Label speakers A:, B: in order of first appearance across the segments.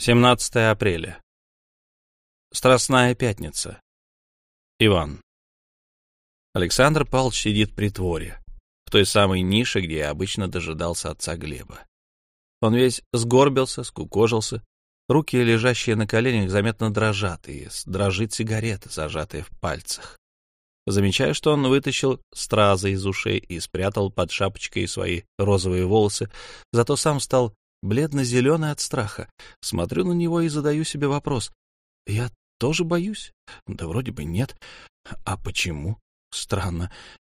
A: 17 апреля. Страстная пятница. Иван. Александр Павлович сидит при творе, в той самой нише, где я обычно дожидался отца Глеба. Он весь сгорбился, скукожился, руки, лежащие на коленях, заметно дрожат, и дрожит сигарета, зажатая в пальцах. Замечаю, что он вытащил стразы из ушей и спрятал под шапочкой свои розовые волосы, зато сам стал бледно-зеленый от страха. Смотрю на него и задаю себе вопрос. Я тоже боюсь? Да вроде бы нет. А почему? Странно.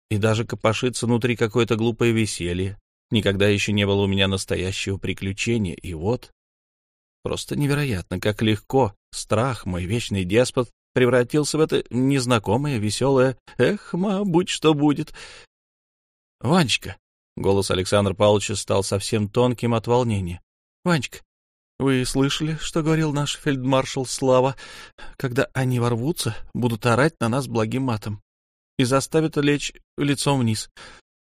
A: И даже копошится внутри какое-то глупое веселье. Никогда еще не было у меня настоящего приключения, и вот... Просто невероятно, как легко страх, мой вечный деспот, превратился в это незнакомое, веселое «Эх, ма, будь что будет». «Ванечка, Голос Александра Павловича стал совсем тонким от волнения. — Ванечка, вы слышали, что говорил наш фельдмаршал Слава? Когда они ворвутся, будут орать на нас благим матом и заставят лечь лицом вниз.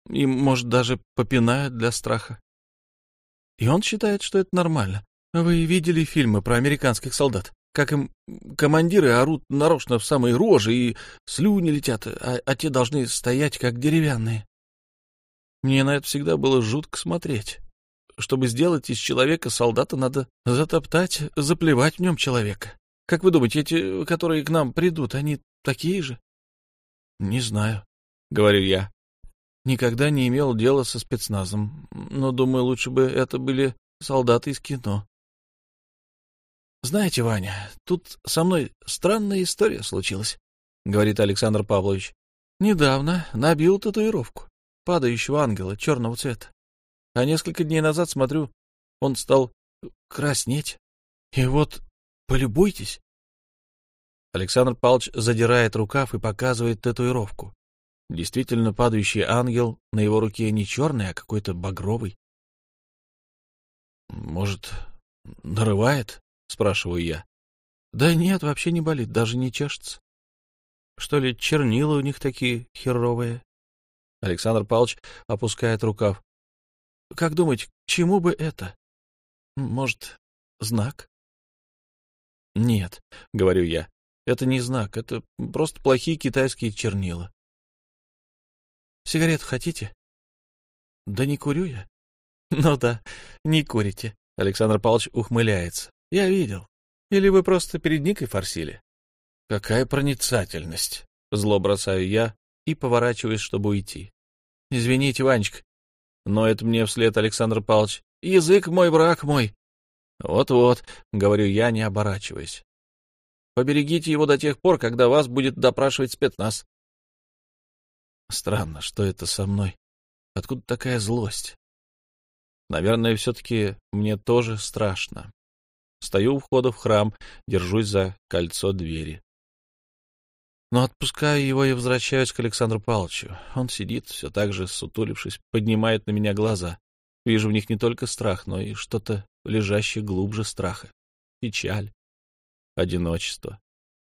A: И, может, даже попинают для страха. И он считает, что это нормально. Вы видели фильмы про американских солдат? Как им командиры орут нарочно в самые рожи, и слюни летят, а, а те должны стоять, как деревянные. Мне на это всегда было жутко смотреть. Чтобы сделать из человека солдата, надо затоптать, заплевать в нем человека. Как вы думаете, эти, которые к нам придут, они такие же? — Не знаю, — говорю я. Никогда не имел дела со спецназом, но, думаю, лучше бы это были солдаты из кино. — Знаете, Ваня, тут со мной странная история случилась, — говорит Александр Павлович. — Недавно набил татуировку падающего ангела черного цвета. А несколько дней назад, смотрю, он стал краснеть. И вот, полюбуйтесь. Александр Павлович задирает рукав и показывает татуировку. Действительно, падающий ангел на его руке не черный, а какой-то багровый. «Может, нарывает?» — спрашиваю я. «Да нет, вообще не болит, даже не чешется. Что ли, чернила у них такие херовые?» Александр Павлович опускает рукав. — Как думать, к чему бы это? Может, знак? — Нет, — говорю я, — это не знак, это просто плохие китайские чернила. — Сигарету хотите? — Да не курю я. — Ну да, не курите. Александр Павлович ухмыляется. — Я видел. Или вы просто перед Никой форсили? — Какая проницательность! — зло бросаю я, и поворачиваюсь, чтобы уйти. — Извините, Ванечка. Но это мне вслед Александр Павлович. — Язык мой, враг мой. Вот — говорю я, не оборачиваясь. — Поберегите его до тех пор, когда вас будет допрашивать спецназ. Странно, что это со мной. Откуда такая злость? Наверное, все-таки мне тоже страшно. Стою у входа в храм, держусь за кольцо двери. Но отпускаю его и возвращаюсь к Александру Павловичу. Он сидит, все так же сутулившись, поднимает на меня глаза. Вижу в них не только страх, но и что-то лежащее глубже страха. Печаль, одиночество,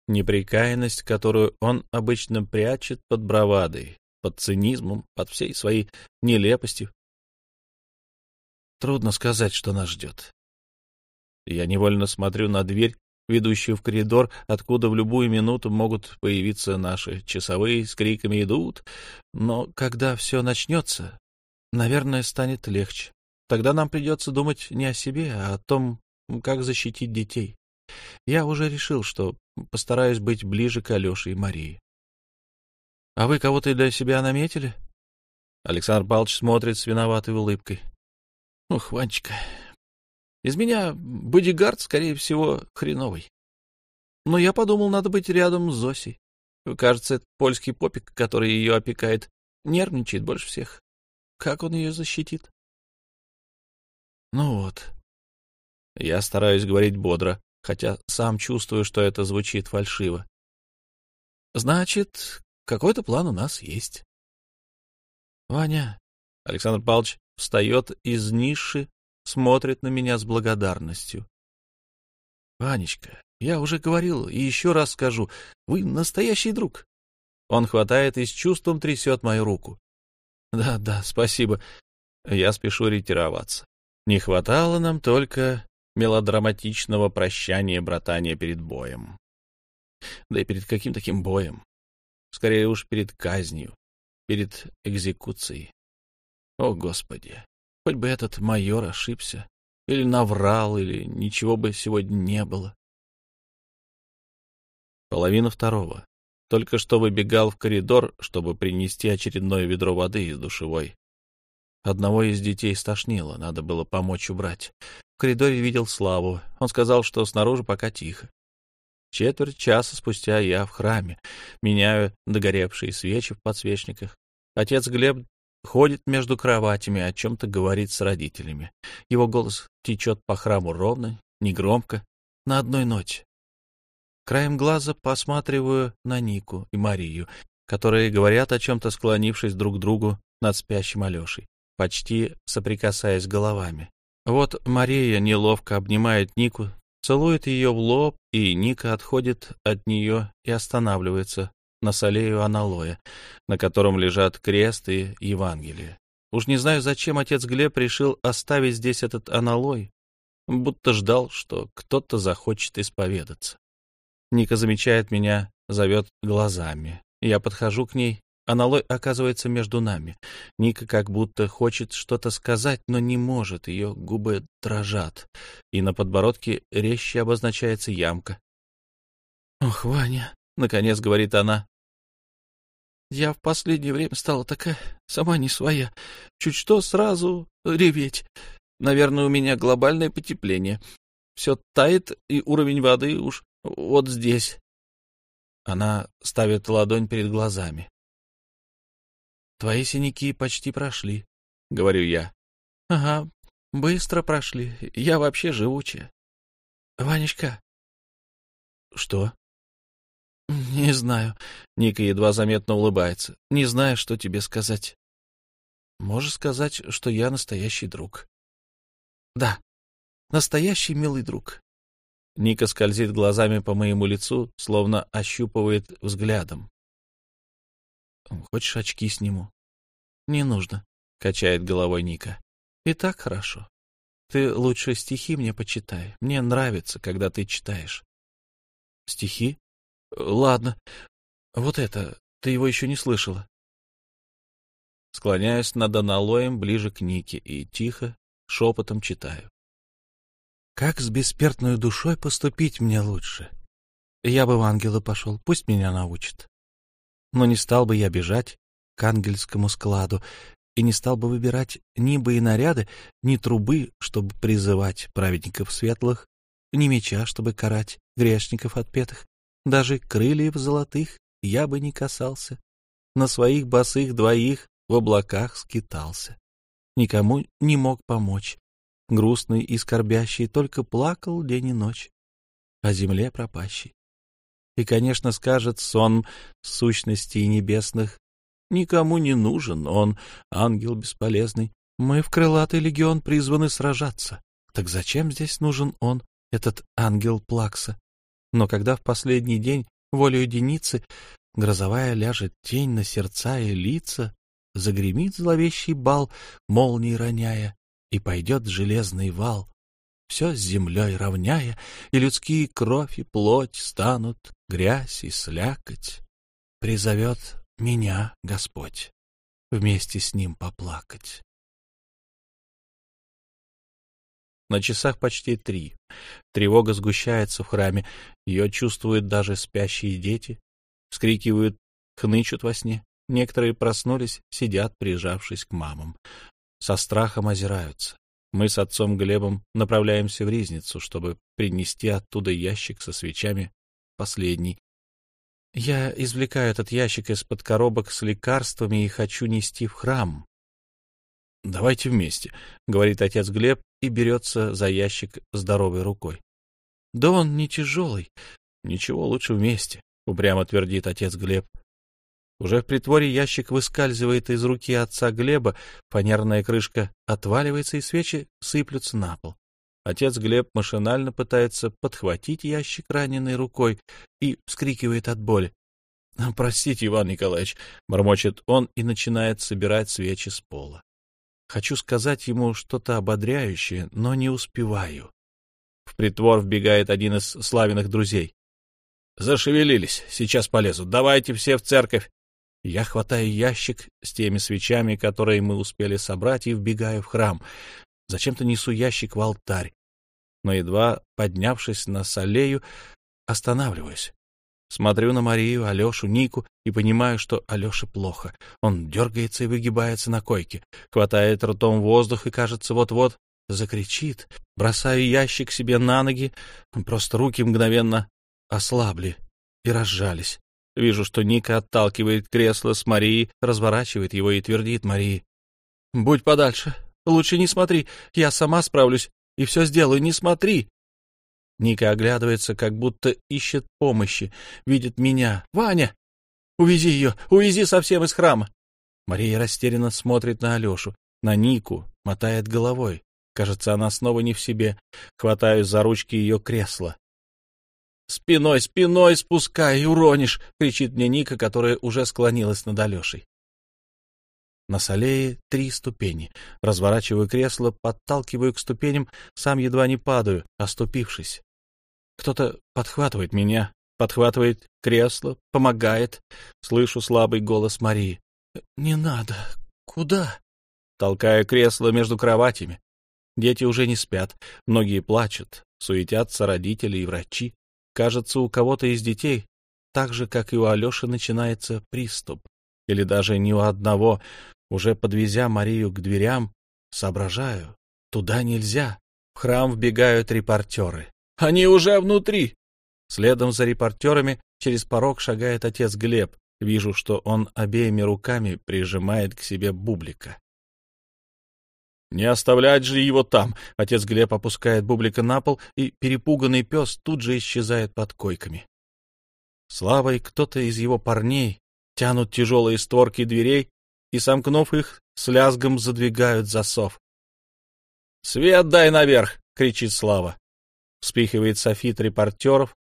A: неприкаянность, которую он обычно прячет под бравадой, под цинизмом, под всей своей нелепостью. Трудно сказать, что нас ждет. Я невольно смотрю на дверь, ведущую в коридор, откуда в любую минуту могут появиться наши часовые с криками «идут». Но когда все начнется, наверное, станет легче. Тогда нам придется думать не о себе, а о том, как защитить детей. Я уже решил, что постараюсь быть ближе к Алёше и Марии. — А вы кого-то для себя наметили? Александр Павлович смотрит с виноватой улыбкой. — Ух, Ванечка, из меня бодигард, скорее всего, хреновый. Но я подумал, надо быть рядом с Зосей. Кажется, польский попик, который ее опекает, нервничает больше всех. Как он ее защитит? Ну вот. Я стараюсь говорить бодро, хотя сам чувствую, что это звучит фальшиво. Значит, какой-то план у нас есть. Ваня, Александр Павлович встает из ниши смотрит на меня с благодарностью. — Ванечка, я уже говорил и еще раз скажу, вы настоящий друг. Он хватает и с чувством трясет мою руку. Да, да, спасибо. Я спешу ретироваться. Не хватало нам только мелодраматичного прощания братания перед боем. Да и перед каким таким боем? Скорее уж перед казнью, перед экзекуцией. О, Господи! Хоть бы этот майор ошибся, или наврал, или ничего бы сегодня не было. Половина второго. Только что выбегал в коридор, чтобы принести очередное ведро воды из душевой. Одного из детей стошнило, надо было помочь убрать. В коридоре видел Славу. Он сказал, что снаружи пока тихо. Четверть часа спустя я в храме, меняю догоревшие свечи в подсвечниках. Отец Глеб ходит между кроватями, о чем-то говорит с родителями. Его голос течет по храму ровно, негромко, на одной ноте. Краем глаза посматриваю на Нику и Марию, которые говорят о чем-то, склонившись друг к другу над спящим Алешей почти соприкасаясь головами. Вот Мария неловко обнимает Нику, целует ее в лоб, и Ника отходит от нее и останавливается на солею аналоя, на котором лежат крест и Евангелие. Уж не знаю, зачем отец Глеб решил оставить здесь этот аналой, будто ждал, что кто-то захочет исповедаться. Ника замечает меня, зовет глазами. Я подхожу к ней, Аналой оказывается между нами. Ника как будто хочет что-то сказать, но не может, ее губы дрожат, и на подбородке резче обозначается ямка. «Ох, Ваня!» — наконец говорит она. «Я в последнее время стала такая сама не своя. Чуть что сразу реветь. Наверное, у меня глобальное потепление. Все тает, и уровень воды уж вот здесь». Она ставит ладонь перед глазами. Твои синяки почти прошли, — говорю я. — Ага, быстро прошли. Я вообще живучая. — Ванечка. — Что? — Не знаю. Ника едва заметно улыбается. Не знаю, что тебе сказать. — Можешь сказать, что я настоящий друг. — Да, настоящий милый друг. Ника скользит глазами по моему лицу, словно ощупывает взглядом. Хочешь, очки сниму? Не нужно, качает головой Ника. И так хорошо. Ты лучше стихи мне почитай. Мне нравится, когда ты читаешь. Стихи? Ладно. Вот это, ты его еще не слышала. Склоняюсь над аналоем ближе к Нике и тихо, шепотом читаю. Как с бессмертной душой поступить мне лучше? Я бы в ангела пошел, пусть меня научит. Но не стал бы я бежать к ангельскому складу и не стал бы выбирать ни бы и наряды, ни трубы, чтобы призывать праведников светлых, ни меча, чтобы карать грешников отпетых. Даже крыльев золотых я бы не касался. На своих босых двоих в облаках скитался. Никому не мог помочь. Грустный и скорбящий только плакал день и ночь. О земле пропащий. И, конечно, скажет сон сущностей небесных, никому не нужен он, ангел бесполезный. Мы в крылатый легион призваны сражаться. Так зачем здесь нужен он, этот ангел Плакса? Но когда в последний день волю единицы грозовая ляжет тень на сердца и лица, загремит зловещий бал, молнии роняя, и пойдет железный вал, все с землей равняя, и людские кровь и плоть станут грязь и слякоть. Призовет меня Господь вместе с ним поплакать. На часах почти три. Тревога сгущается в храме. Ее чувствуют даже спящие дети. Вскрикивают, хнычут во сне. Некоторые проснулись, сидят, прижавшись к мамам. Со страхом озираются. Мы с отцом Глебом направляемся в Ризницу, чтобы принести оттуда ящик со свечами, последний. Я извлекаю этот ящик из-под коробок с лекарствами и хочу нести в храм. — Давайте вместе, — говорит отец Глеб и берется за ящик здоровой рукой. — Да он не тяжелый. — Ничего, лучше вместе, — упрямо твердит отец Глеб. Уже в притворе ящик выскальзывает из руки отца Глеба, фанерная крышка отваливается, и свечи сыплются на пол. Отец Глеб машинально пытается подхватить ящик раненой рукой и вскрикивает от боли. — Простите, Иван Николаевич, — бормочет он и начинает собирать свечи с пола. Хочу сказать ему что-то ободряющее, но не успеваю. В притвор вбегает один из славиных друзей. Зашевелились, сейчас полезут. Давайте все в церковь. Я хватаю ящик с теми свечами, которые мы успели собрать, и вбегаю в храм. Зачем-то несу ящик в алтарь. Но едва поднявшись на солею, останавливаюсь. Смотрю на Марию, Алешу, Нику и понимаю, что Алёше плохо. Он дергается и выгибается на койке, хватает ртом воздух и, кажется, вот-вот закричит. Бросаю ящик себе на ноги, просто руки мгновенно ослабли и разжались. Вижу, что Ника отталкивает кресло с Марией, разворачивает его и твердит Марии. «Будь подальше. Лучше не смотри. Я сама справлюсь и все сделаю. Не смотри!» Ника оглядывается, как будто ищет помощи, видит меня. «Ваня! Увези ее! Увези совсем из храма!» Мария растерянно смотрит на Алешу, на Нику, мотает головой. Кажется, она снова не в себе. Хватаю за ручки ее кресла. «Спиной, спиной спускай, уронишь!» — кричит мне Ника, которая уже склонилась над Алешей. На солее три ступени. Разворачиваю кресло, подталкиваю к ступеням, сам едва не падаю, оступившись. Кто-то подхватывает меня, подхватывает кресло, помогает. Слышу слабый голос Марии. «Не надо. Куда?» Толкаю кресло между кроватями. Дети уже не спят, многие плачут, суетятся родители и врачи. Кажется, у кого-то из детей, так же, как и у Алеши, начинается приступ. Или даже не у одного. Уже подвезя Марию к дверям, соображаю, туда нельзя. В храм вбегают репортеры. Они уже внутри. Следом за репортерами через порог шагает отец Глеб. Вижу, что он обеими руками прижимает к себе бублика. Не оставлять же его там. Отец Глеб опускает бублика на пол, и перепуганный пес тут же исчезает под койками. Славой кто-то из его парней тянут тяжелые створки дверей и, сомкнув их, с лязгом задвигают засов. «Свет дай наверх!» — кричит Слава. Вспихивает софит репортеров,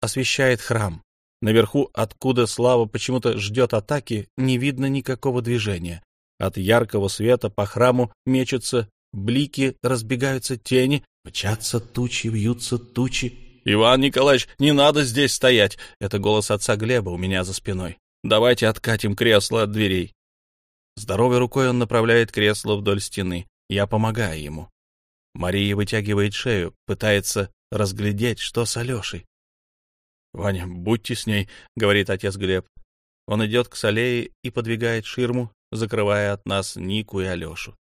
A: освещает храм. Наверху, откуда Слава почему-то ждет атаки, не видно никакого движения. От яркого света по храму мечутся блики, разбегаются тени, мчатся тучи, вьются тучи. «Иван Николаевич, не надо здесь стоять!» — это голос отца Глеба у меня за спиной. «Давайте откатим кресло от дверей». Здоровой рукой он направляет кресло вдоль стены. Я помогаю ему. Мария вытягивает шею, пытается разглядеть, что с Алешей. «Ваня, будьте с ней», — говорит отец Глеб. Он идет к Салее и подвигает ширму, закрывая от нас Нику и Алешу.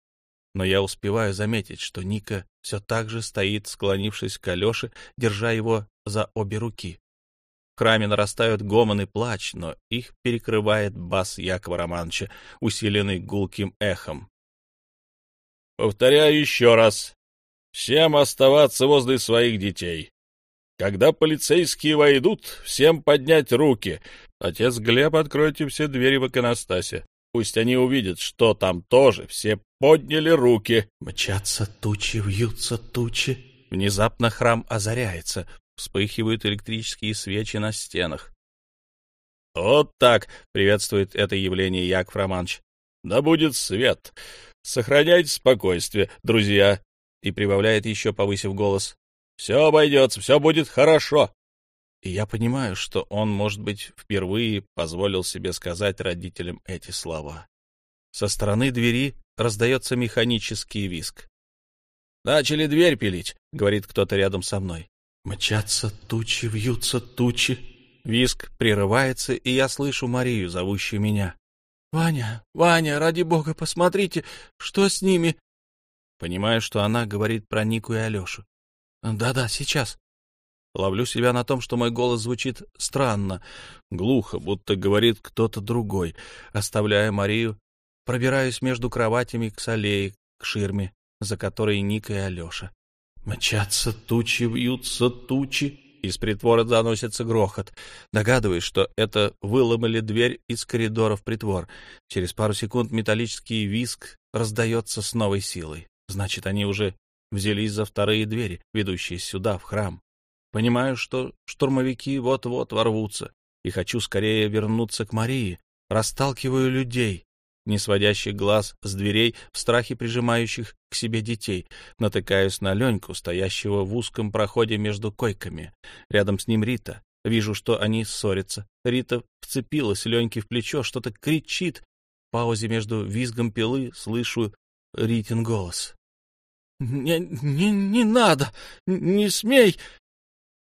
A: Но я успеваю заметить, что Ника все так же стоит, склонившись к Алеше, держа его за обе руки. В храме нарастают гомон и плач, но их перекрывает бас Якова Романовича, усиленный гулким эхом. «Повторяю еще раз. Всем оставаться возле своих детей. Когда полицейские войдут, всем поднять руки. Отец Глеб, откройте все двери в иконостасе. Пусть они увидят, что там тоже все подняли руки. Мчатся тучи, вьются тучи. Внезапно храм озаряется. Вспыхивают электрические свечи на стенах. «Вот так!» — приветствует это явление Яков Романович. «Да будет свет! Сохраняйте спокойствие, друзья!» И прибавляет еще, повысив голос. «Все обойдется, все будет хорошо!» И я понимаю, что он, может быть, впервые позволил себе сказать родителям эти слова. Со стороны двери раздается механический виск. «Начали дверь пилить», — говорит кто-то рядом со мной. «Мчатся тучи, вьются тучи». Виск прерывается, и я слышу Марию, зовущую меня. «Ваня, Ваня, ради бога, посмотрите, что с ними?» Понимаю, что она говорит про Нику и Алешу. «Да-да, сейчас». Ловлю себя на том, что мой голос звучит странно, глухо, будто говорит кто-то другой. Оставляя Марию, пробираюсь между кроватями к солее, к ширме, за которой Ника и Алеша. Мчатся тучи, вьются тучи. Из притвора доносится грохот. Догадываюсь, что это выломали дверь из коридора в притвор. Через пару секунд металлический виск раздается с новой силой. Значит, они уже взялись за вторые двери, ведущие сюда, в храм. Понимаю, что штурмовики вот-вот ворвутся, и хочу скорее вернуться к Марии. Расталкиваю людей. Не сводящих глаз с дверей, в страхе прижимающих к себе детей. Натыкаюсь на Леньку, стоящего в узком проходе между койками. Рядом с ним Рита. Вижу, что они ссорятся. Рита вцепилась Леньке в плечо, что-то кричит. В паузе между визгом пилы слышу Ритин голос. «Не, не, не надо! Не смей!»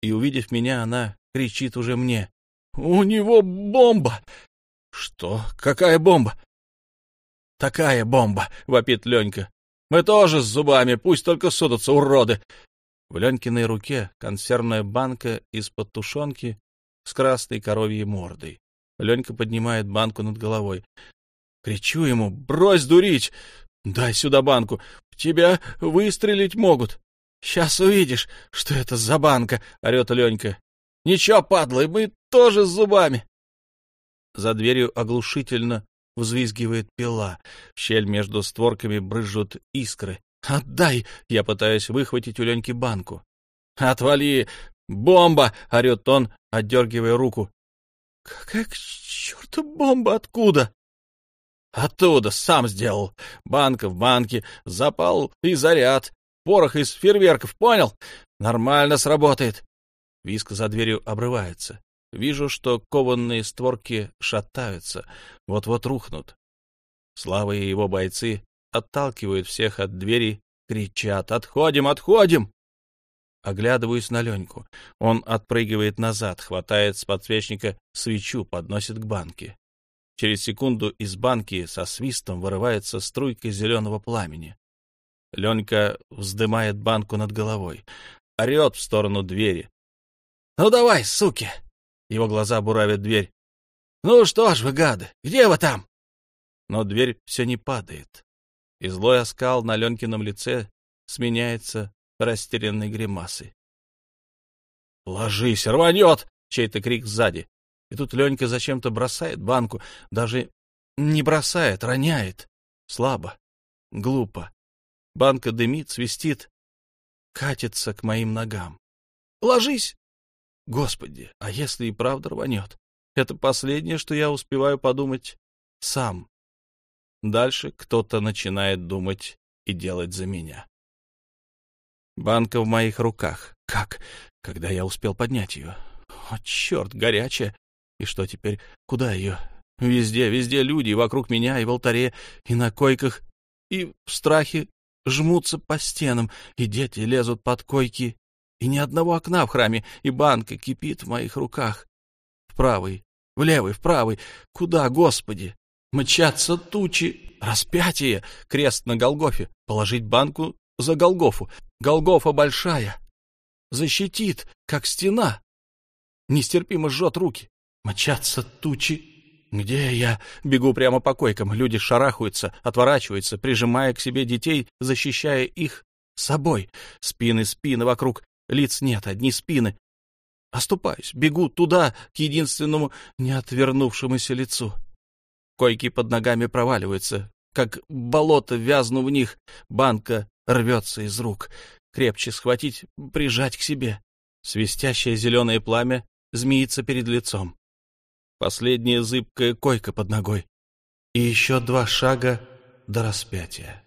A: И, увидев меня, она кричит уже мне. «У него бомба!» «Что? Какая бомба?» «Такая бомба!» — вопит Ленька. «Мы тоже с зубами, пусть только сунутся, уроды!» В Ленькиной руке консервная банка из-под тушенки с красной коровьей мордой. Ленька поднимает банку над головой. Кричу ему, брось дурить! Дай сюда банку, тебя выстрелить могут. Сейчас увидишь, что это за банка, орет Ленька. Ничего, падлы, мы тоже с зубами. За дверью оглушительно взвизгивает пила. В щель между створками брызжут искры. «Отдай!» — я пытаюсь выхватить у Леньки банку. «Отвали! Бомба!» — орет он, отдергивая руку. «Какая к черту бомба? Откуда?» «Оттуда, сам сделал. Банка в банке, запал и заряд. Порох из фейерверков, понял? Нормально сработает». Виск за дверью обрывается. Вижу, что кованные створки шатаются, вот-вот рухнут. Слава и его бойцы отталкивают всех от двери, кричат «Отходим, отходим!» Оглядываюсь на Леньку. Он отпрыгивает назад, хватает с подсвечника свечу, подносит к банке. Через секунду из банки со свистом вырывается струйка зеленого пламени. Ленька вздымает банку над головой, орет в сторону двери. «Ну давай, суки!» Его глаза буравят дверь. «Ну что ж вы, гады, где вы там?» Но дверь все не падает, и злой оскал на Ленкином лице сменяется растерянной гримасой. «Ложись, рванет!» — чей-то крик сзади. И тут Ленька зачем-то бросает банку, даже не бросает, роняет. Слабо, глупо. Банка дымит, свистит, катится к моим ногам. «Ложись!» Господи, а если и правда рванет? Это последнее, что я успеваю подумать сам. Дальше кто-то начинает думать и делать за меня. Банка в моих руках. Как? Когда я успел поднять ее? О, черт, горячая. И что теперь? Куда ее? Везде, везде люди, вокруг меня, и в алтаре, и на койках, и в страхе жмутся по стенам, и дети лезут под койки, и ни одного окна в храме, и банка кипит в моих руках. В правый, в левый, в правый. Куда, Господи? Мчатся тучи. Распятие. Крест на Голгофе. Положить банку за Голгофу. Голгофа большая. Защитит, как стена. Нестерпимо жжет руки. Мчатся тучи. Где я? Бегу прямо по койкам. Люди шарахаются, отворачиваются, прижимая к себе детей, защищая их собой. Спины, спины вокруг. Лиц нет, одни спины. Оступаюсь, бегу туда, к единственному неотвернувшемуся лицу. Койки под ногами проваливаются, как болото вязну в них. Банка рвется из рук. Крепче схватить, прижать к себе. Свистящее зеленое пламя змеится перед лицом. Последняя зыбкая койка под ногой. И еще два шага до распятия.